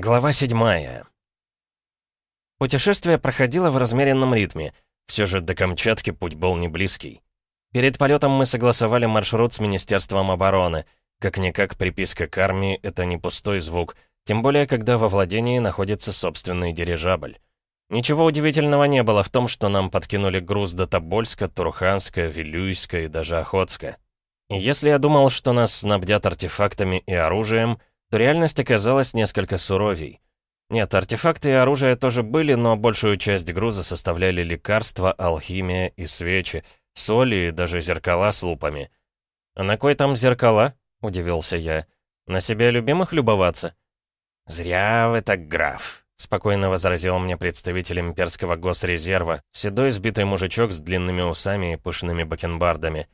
Глава седьмая. Путешествие проходило в размеренном ритме. Все же до Камчатки путь был не близкий. Перед полетом мы согласовали маршрут с Министерством обороны. Как-никак приписка к армии — это не пустой звук, тем более, когда во владении находится собственный дирижабль. Ничего удивительного не было в том, что нам подкинули груз до Тобольска, Турханска, Вилюйска и даже Охотска. И если я думал, что нас снабдят артефактами и оружием — то реальность оказалась несколько суровей. Нет, артефакты и оружие тоже были, но большую часть груза составляли лекарства, алхимия и свечи, соли и даже зеркала с лупами. «А на кой там зеркала?» — удивился я. «На себя любимых любоваться?» «Зря вы так, граф», — спокойно возразил мне представитель имперского госрезерва, седой сбитый мужичок с длинными усами и пышными бакенбардами.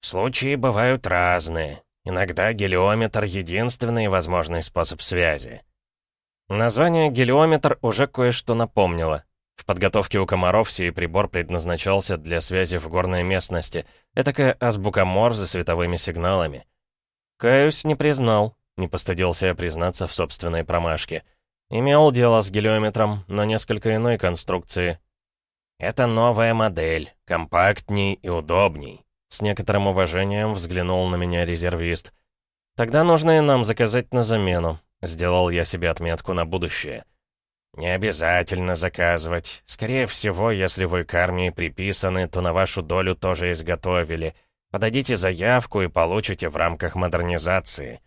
«Случаи бывают разные. Иногда гелиометр — единственный возможный способ связи. Название гелиометр уже кое-что напомнило. В подготовке у комаров сей прибор предназначался для связи в горной местности. Этакая азбука Морзе световыми сигналами. Каюсь, не признал. Не постыдился я признаться в собственной промашке. Имел дело с гелиометром, но несколько иной конструкции. Это новая модель, компактней и удобней. С некоторым уважением взглянул на меня резервист. «Тогда нужно и нам заказать на замену», — сделал я себе отметку на будущее. «Не обязательно заказывать. Скорее всего, если вы к армии приписаны, то на вашу долю тоже изготовили. Подадите заявку и получите в рамках модернизации».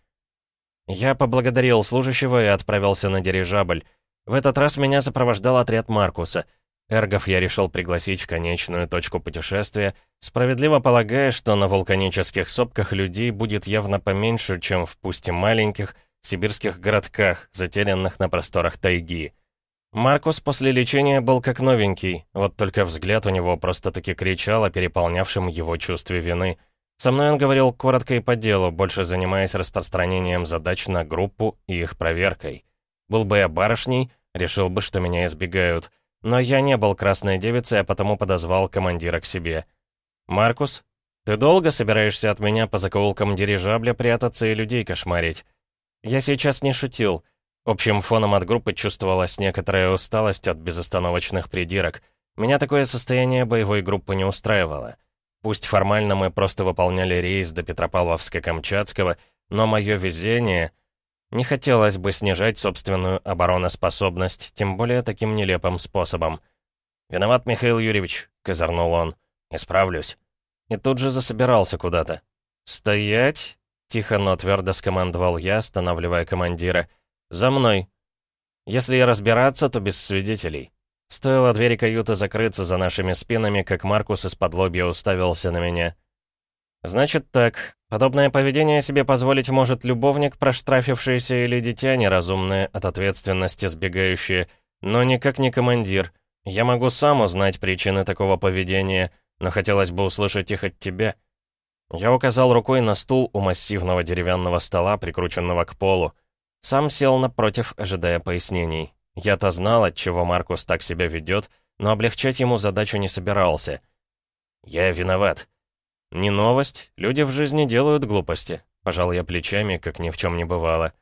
Я поблагодарил служащего и отправился на дирижабль. В этот раз меня сопровождал отряд Маркуса — Эргов я решил пригласить в конечную точку путешествия, справедливо полагая, что на вулканических сопках людей будет явно поменьше, чем в пусть и маленьких сибирских городках, затерянных на просторах тайги. Маркус после лечения был как новенький, вот только взгляд у него просто-таки кричал о переполнявшем его чувстве вины. Со мной он говорил коротко и по делу, больше занимаясь распространением задач на группу и их проверкой. Был бы я барышней, решил бы, что меня избегают — но я не был красной девицей, а потому подозвал командира к себе. «Маркус, ты долго собираешься от меня по закоулкам дирижабля прятаться и людей кошмарить?» Я сейчас не шутил. Общим фоном от группы чувствовалась некоторая усталость от безостановочных придирок. Меня такое состояние боевой группы не устраивало. Пусть формально мы просто выполняли рейс до Петропавловска-Камчатского, но мое везение — не хотелось бы снижать собственную обороноспособность, тем более таким нелепым способом. «Виноват, Михаил Юрьевич», — козырнул он. «Исправлюсь». И тут же засобирался куда-то. «Стоять!» — тихо, но твердо скомандовал я, останавливая командира. «За мной!» «Если и разбираться, то без свидетелей». Стоило двери каюты закрыться за нашими спинами, как Маркус из-под лобья уставился на меня. «Значит так, подобное поведение себе позволить может любовник, проштрафившийся или дитя неразумное, от ответственности сбегающее, но никак не командир. Я могу сам узнать причины такого поведения, но хотелось бы услышать их от тебя». Я указал рукой на стул у массивного деревянного стола, прикрученного к полу. Сам сел напротив, ожидая пояснений. Я-то знал, от чего Маркус так себя ведет, но облегчать ему задачу не собирался. «Я виноват», «Не новость. Люди в жизни делают глупости», — пожал я плечами, как ни в чем не бывало.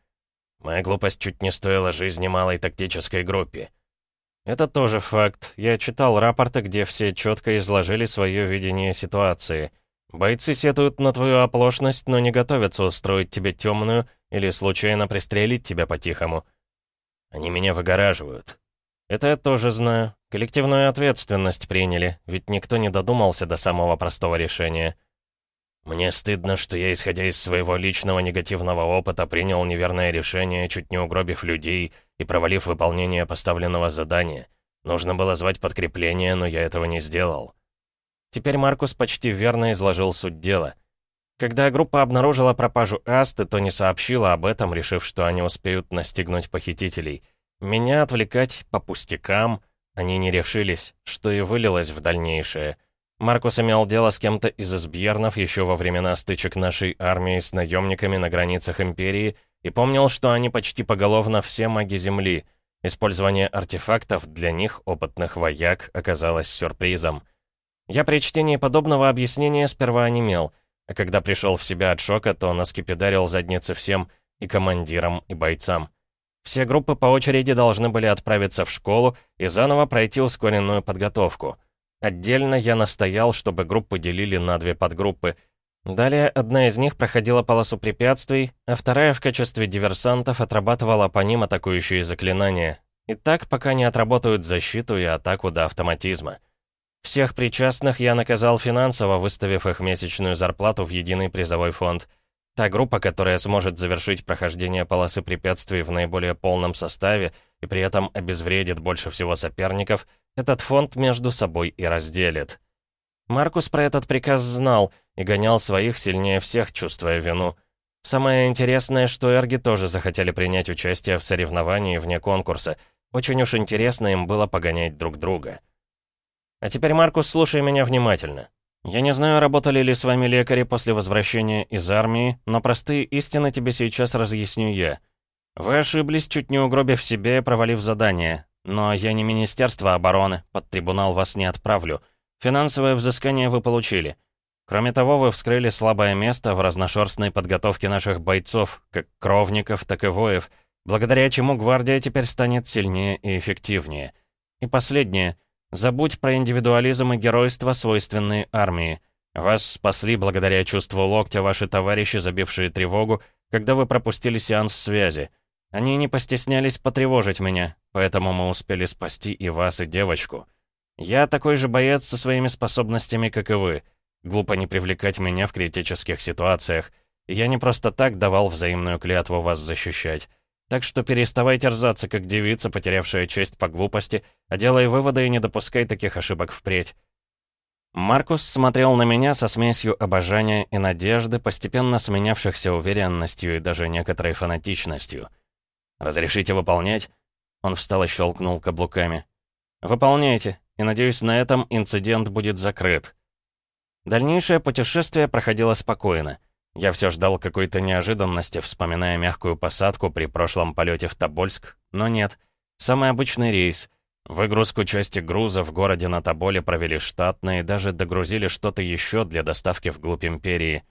«Моя глупость чуть не стоила жизни малой тактической группе». «Это тоже факт. Я читал рапорты, где все четко изложили свое видение ситуации. Бойцы сетуют на твою оплошность, но не готовятся устроить тебе темную или случайно пристрелить тебя по-тихому. Они меня выгораживают». «Это я тоже знаю. Коллективную ответственность приняли, ведь никто не додумался до самого простого решения. Мне стыдно, что я, исходя из своего личного негативного опыта, принял неверное решение, чуть не угробив людей и провалив выполнение поставленного задания. Нужно было звать подкрепление, но я этого не сделал. Теперь Маркус почти верно изложил суть дела. Когда группа обнаружила пропажу Асты, то не сообщила об этом, решив, что они успеют настигнуть похитителей. Меня отвлекать по пустякам — они не решились, что и вылилось в дальнейшее. Маркус имел дело с кем-то из избьернов еще во времена стычек нашей армии с наемниками на границах Империи и помнил, что они почти поголовно все маги Земли. Использование артефактов для них, опытных вояк, оказалось сюрпризом. Я при чтении подобного объяснения сперва онемел, а когда пришел в себя от шока, то наскепидарил задницы всем, и командирам, и бойцам. Все группы по очереди должны были отправиться в школу и заново пройти ускоренную подготовку. Отдельно я настоял, чтобы группы делили на две подгруппы. Далее одна из них проходила полосу препятствий, а вторая в качестве диверсантов отрабатывала по ним атакующие заклинания. И так, пока не отработают защиту и атаку до автоматизма. Всех причастных я наказал финансово, выставив их месячную зарплату в единый призовой фонд – Та группа, которая сможет завершить прохождение полосы препятствий в наиболее полном составе и при этом обезвредит больше всего соперников, этот фонд между собой и разделит. Маркус про этот приказ знал и гонял своих сильнее всех, чувствуя вину. Самое интересное, что эрги тоже захотели принять участие в соревновании вне конкурса. Очень уж интересно им было погонять друг друга. А теперь, Маркус, слушай меня внимательно. Я не знаю, работали ли с вами лекари после возвращения из армии, но простые истины тебе сейчас разъясню я. Вы ошиблись, чуть не угробив себе провалив задание. Но я не Министерство обороны, под трибунал вас не отправлю. Финансовое взыскание вы получили. Кроме того, вы вскрыли слабое место в разношерстной подготовке наших бойцов, как кровников, так и воев, благодаря чему гвардия теперь станет сильнее и эффективнее. И последнее — Забудь про индивидуализм и геройство, свойственные армии. Вас спасли благодаря чувству локтя ваши товарищи, забившие тревогу, когда вы пропустили сеанс связи. Они не постеснялись потревожить меня, поэтому мы успели спасти и вас, и девочку. Я такой же боец со своими способностями, как и вы. Глупо не привлекать меня в критических ситуациях. Я не просто так давал взаимную клятву вас защищать. Так что переставай терзаться, как девица, потерявшая честь по глупости, а делай выводы и не допускай таких ошибок впредь. Маркус смотрел на меня со смесью обожания и надежды, постепенно сменявшихся уверенностью и даже некоторой фанатичностью. «Разрешите выполнять?» Он встал и щелкнул каблуками. «Выполняйте, и, надеюсь, на этом инцидент будет закрыт». Дальнейшее путешествие проходило спокойно. Я все ждал какой-то неожиданности, вспоминая мягкую посадку при прошлом полете в Тобольск, но нет. Самый обычный рейс. Выгрузку части груза в городе на Тоболе провели штатно и даже догрузили что-то еще для доставки вглубь Империи.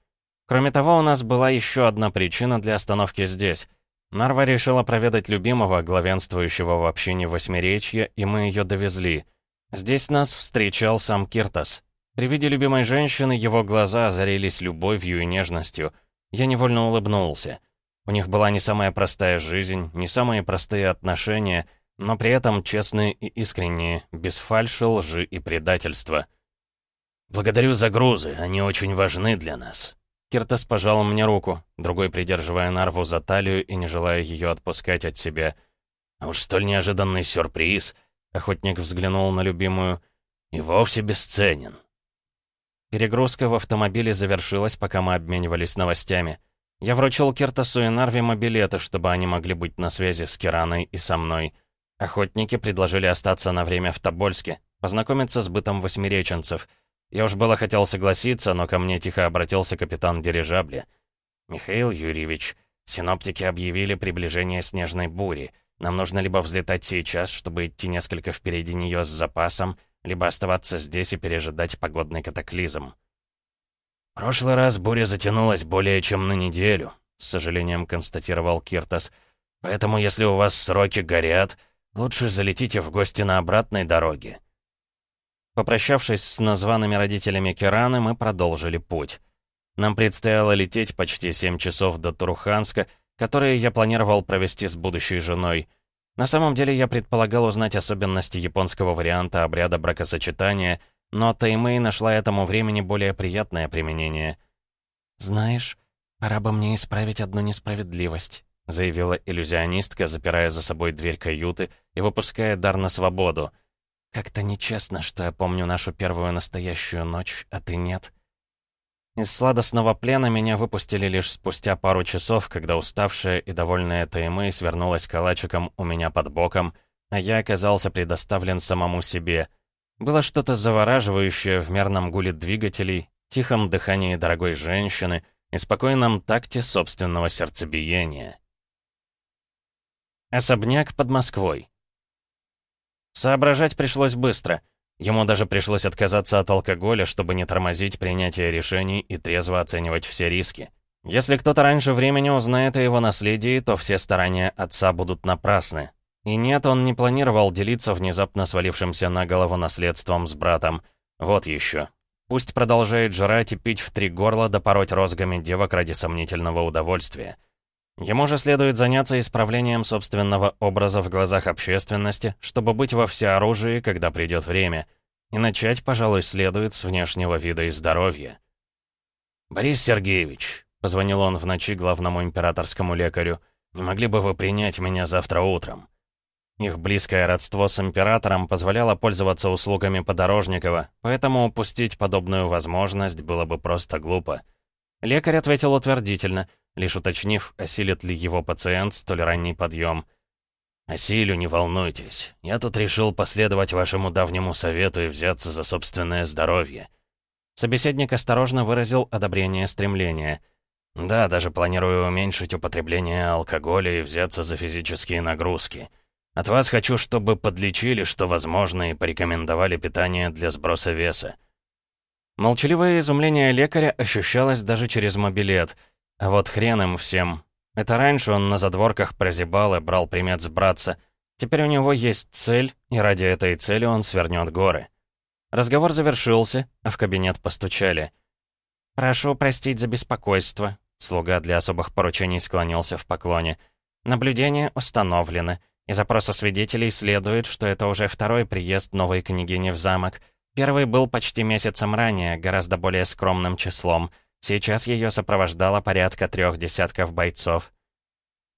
Кроме того, у нас была еще одна причина для остановки здесь. Нарва решила проведать любимого, главенствующего в общине Восьмеречья, и мы ее довезли. Здесь нас встречал сам Киртас. При виде любимой женщины его глаза озарились любовью и нежностью. Я невольно улыбнулся. У них была не самая простая жизнь, не самые простые отношения, но при этом честные и искренние, без фальши, лжи и предательства. «Благодарю за грузы, они очень важны для нас». Киртас пожал мне руку, другой придерживая Нарву за талию и не желая ее отпускать от себя. «А уж столь неожиданный сюрприз!» Охотник взглянул на любимую. «И вовсе бесценен». Перегрузка в автомобиле завершилась, пока мы обменивались новостями. Я вручил Киртасу и Нарви мобилеты, чтобы они могли быть на связи с Кираной и со мной. Охотники предложили остаться на время в Тобольске, познакомиться с бытом восьмиреченцев. Я уж было хотел согласиться, но ко мне тихо обратился капитан дирижабля. «Михаил Юрьевич, синоптики объявили приближение снежной бури. Нам нужно либо взлетать сейчас, чтобы идти несколько впереди нее с запасом, либо оставаться здесь и пережидать погодный катаклизм. «Прошлый раз буря затянулась более чем на неделю», — с сожалением констатировал Киртас. «Поэтому, если у вас сроки горят, лучше залетите в гости на обратной дороге». Попрощавшись с названными родителями Кираны, мы продолжили путь. Нам предстояло лететь почти 7 часов до Туруханска, которые я планировал провести с будущей женой — на самом деле я предполагал узнать особенности японского варианта обряда бракосочетания, но Таймэй нашла этому времени более приятное применение. «Знаешь, пора бы мне исправить одну несправедливость», заявила иллюзионистка, запирая за собой дверь каюты и выпуская дар на свободу. «Как-то нечестно, что я помню нашу первую настоящую ночь, а ты нет». Из сладостного плена меня выпустили лишь спустя пару часов, когда уставшая и довольная Таймэй свернулась калачиком у меня под боком, а я оказался предоставлен самому себе. Было что-то завораживающее в мерном гуле двигателей, тихом дыхании дорогой женщины и спокойном такте собственного сердцебиения. Особняк под Москвой. Соображать пришлось быстро — Ему даже пришлось отказаться от алкоголя, чтобы не тормозить принятие решений и трезво оценивать все риски. Если кто-то раньше времени узнает о его наследии, то все старания отца будут напрасны. И нет, он не планировал делиться внезапно свалившимся на голову наследством с братом. Вот еще. Пусть продолжает жрать и пить в три горла да пороть розгами девок ради сомнительного удовольствия. Ему же следует заняться исправлением собственного образа в глазах общественности, чтобы быть во всеоружии, когда придет время. И начать, пожалуй, следует с внешнего вида и здоровья. «Борис Сергеевич», — позвонил он в ночи главному императорскому лекарю, «не могли бы вы принять меня завтра утром?» Их близкое родство с императором позволяло пользоваться услугами Подорожникова, поэтому упустить подобную возможность было бы просто глупо. Лекарь ответил утвердительно, лишь уточнив, осилит ли его пациент столь ранний подъем. «Осилю, не волнуйтесь. Я тут решил последовать вашему давнему совету и взяться за собственное здоровье». Собеседник осторожно выразил одобрение стремления. «Да, даже планирую уменьшить употребление алкоголя и взяться за физические нагрузки». От вас хочу, чтобы подлечили, что возможно, и порекомендовали питание для сброса веса». Молчаливое изумление лекаря ощущалось даже через мобилет. А вот хрен им всем. Это раньше он на задворках прозябал и брал примет с братца. Теперь у него есть цель, и ради этой цели он свернет горы. Разговор завершился, а в кабинет постучали. «Прошу простить за беспокойство», — слуга для особых поручений склонился в поклоне. «Наблюдение установлено». Из опроса свидетелей следует, что это уже второй приезд новой княгини в замок. Первый был почти месяцем ранее, гораздо более скромным числом. Сейчас ее сопровождало порядка трех десятков бойцов.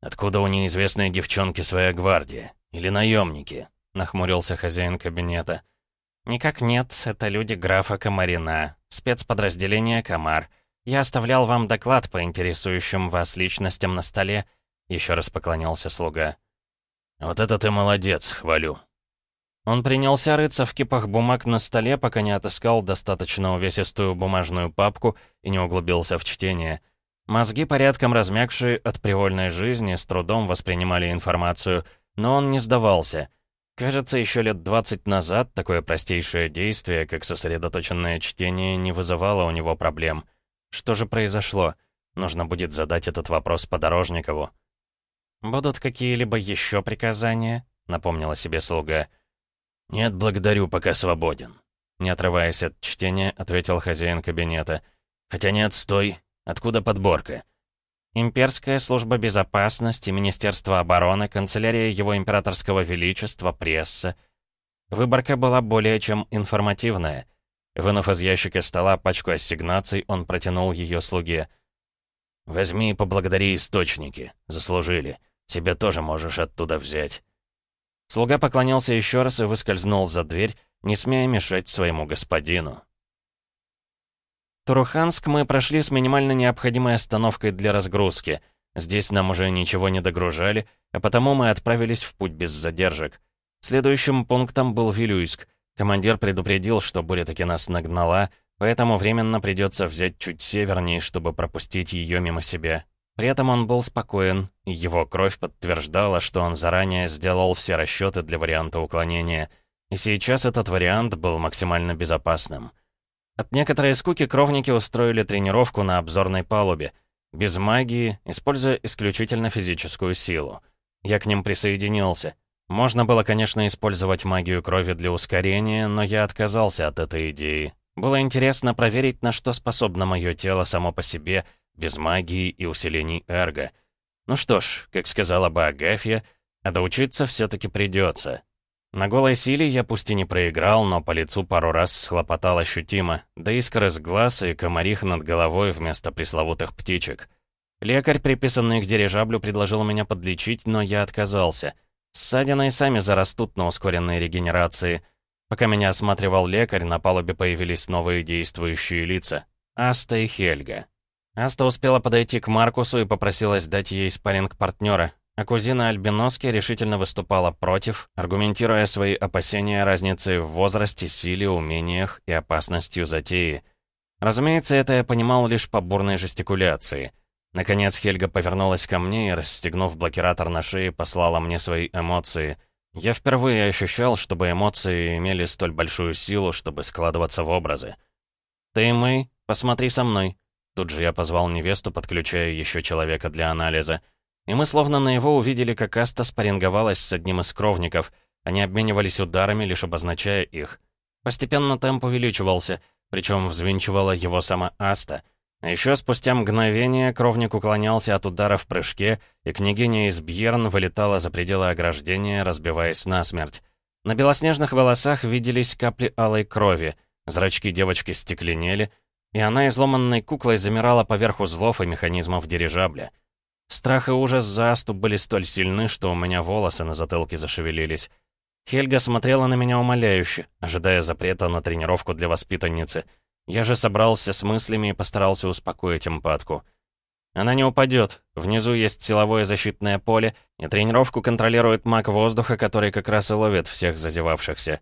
«Откуда у неизвестной девчонки своя гвардия? Или наемники?» — нахмурился хозяин кабинета. «Никак нет, это люди графа Комарина, спецподразделение «Комар». Я оставлял вам доклад по интересующим вас личностям на столе», — еще раз поклонился слуга. «Вот это ты молодец, хвалю». Он принялся рыться в кипах бумаг на столе, пока не отыскал достаточно увесистую бумажную папку и не углубился в чтение. Мозги, порядком размягшие от привольной жизни, с трудом воспринимали информацию, но он не сдавался. Кажется, еще лет 20 назад такое простейшее действие, как сосредоточенное чтение, не вызывало у него проблем. Что же произошло? Нужно будет задать этот вопрос Подорожникову. «Будут какие-либо еще приказания?» — напомнила себе слуга. «Нет, благодарю, пока свободен». Не отрываясь от чтения, ответил хозяин кабинета. «Хотя нет, стой. Откуда подборка?» Имперская служба безопасности, Министерство обороны, канцелярия Его Императорского Величества, пресса. Выборка была более чем информативная. Вынув из ящика стола пачку ассигнаций, он протянул ее слуге. «Возьми и поблагодари источники. Заслужили. Себе тоже можешь оттуда взять». Слуга поклонился еще раз и выскользнул за дверь, не смея мешать своему господину. Туруханск мы прошли с минимально необходимой остановкой для разгрузки. Здесь нам уже ничего не догружали, а потому мы отправились в путь без задержек. Следующим пунктом был Вилюйск. Командир предупредил, что буря таки нас нагнала, поэтому временно придется взять чуть севернее, чтобы пропустить ее мимо себя. При этом он был спокоен, его кровь подтверждала, что он заранее сделал все расчеты для варианта уклонения, и сейчас этот вариант был максимально безопасным. От некоторой скуки кровники устроили тренировку на обзорной палубе, без магии, используя исключительно физическую силу. Я к ним присоединился. Можно было, конечно, использовать магию крови для ускорения, но я отказался от этой идеи. Было интересно проверить, на что способно мое тело само по себе — без магии и усилений эрго. Ну что ж, как сказала бы Агафья, а доучиться все-таки придется. На голой силе я пусть и не проиграл, но по лицу пару раз схлопотал ощутимо, да искры с глаз и комарих над головой вместо пресловутых птичек. Лекарь, приписанный к дирижаблю, предложил меня подлечить, но я отказался. Ссадины и сами зарастут на ускоренной регенерации. Пока меня осматривал лекарь, на палубе появились новые действующие лица. Аста и Хельга. Аста успела подойти к Маркусу и попросилась дать ей спарринг-партнера, а кузина Альбиноски решительно выступала против, аргументируя свои опасения разницей в возрасте, силе, умениях и опасностью затеи. Разумеется, это я понимал лишь по бурной жестикуляции. Наконец Хельга повернулась ко мне и, расстегнув блокиратор на шее, послала мне свои эмоции. Я впервые ощущал, чтобы эмоции имели столь большую силу, чтобы складываться в образы. «Ты, Мэй, посмотри со мной», Тут же я позвал невесту, подключая еще человека для анализа. И мы словно на его увидели, как Аста спарринговалась с одним из кровников. Они обменивались ударами, лишь обозначая их. Постепенно темп увеличивался, причем взвинчивала его сама Аста. А еще спустя мгновение кровник уклонялся от удара в прыжке, и княгиня из Бьерн вылетала за пределы ограждения, разбиваясь насмерть. На белоснежных волосах виделись капли алой крови, зрачки девочки стекленели, и она изломанной куклой замирала поверх узлов и механизмов дирижабля. Страх и ужас за Асту были столь сильны, что у меня волосы на затылке зашевелились. Хельга смотрела на меня умоляюще, ожидая запрета на тренировку для воспитанницы. Я же собрался с мыслями и постарался успокоить эмпатку. Она не упадет. Внизу есть силовое защитное поле, и тренировку контролирует маг воздуха, который как раз и ловит всех зазевавшихся.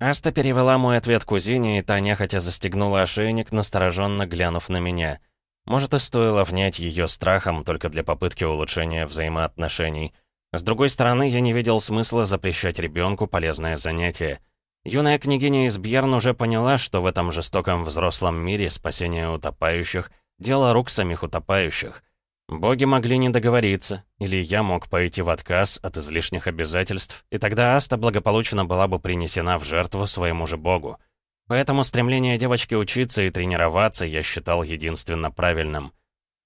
Аста перевела мой ответ кузине, и та нехотя застегнула ошейник, настороженно глянув на меня. Может, и стоило внять ее страхом только для попытки улучшения взаимоотношений. С другой стороны, я не видел смысла запрещать ребенку полезное занятие. Юная княгиня из Бьерн уже поняла, что в этом жестоком взрослом мире спасение утопающих — дело рук самих утопающих. Боги могли не договориться, или я мог пойти в отказ от излишних обязательств, и тогда Аста благополучно была бы принесена в жертву своему же богу. Поэтому стремление девочки учиться и тренироваться я считал единственно правильным.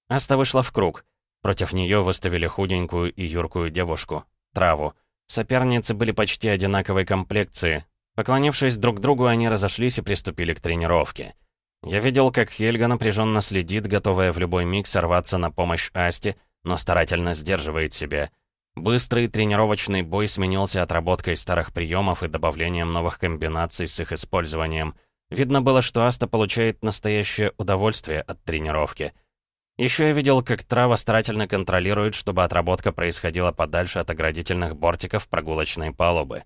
Аста вышла в круг — Против нее выставили худенькую и юркую девушку, Траву. Соперницы были почти одинаковой комплекции. Поклонившись друг другу, они разошлись и приступили к тренировке. Я видел, как Хельга напряженно следит, готовая в любой миг сорваться на помощь Асте, но старательно сдерживает себя. Быстрый тренировочный бой сменился отработкой старых приемов и добавлением новых комбинаций с их использованием. Видно было, что Аста получает настоящее удовольствие от тренировки — еще я видел, как трава старательно контролирует, чтобы отработка происходила подальше от оградительных бортиков прогулочной палубы.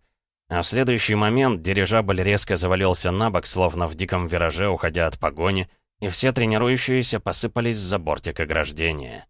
А в следующий момент дирижабль резко завалился на бок, словно в диком вираже, уходя от погони, и все тренирующиеся посыпались за бортик ограждения.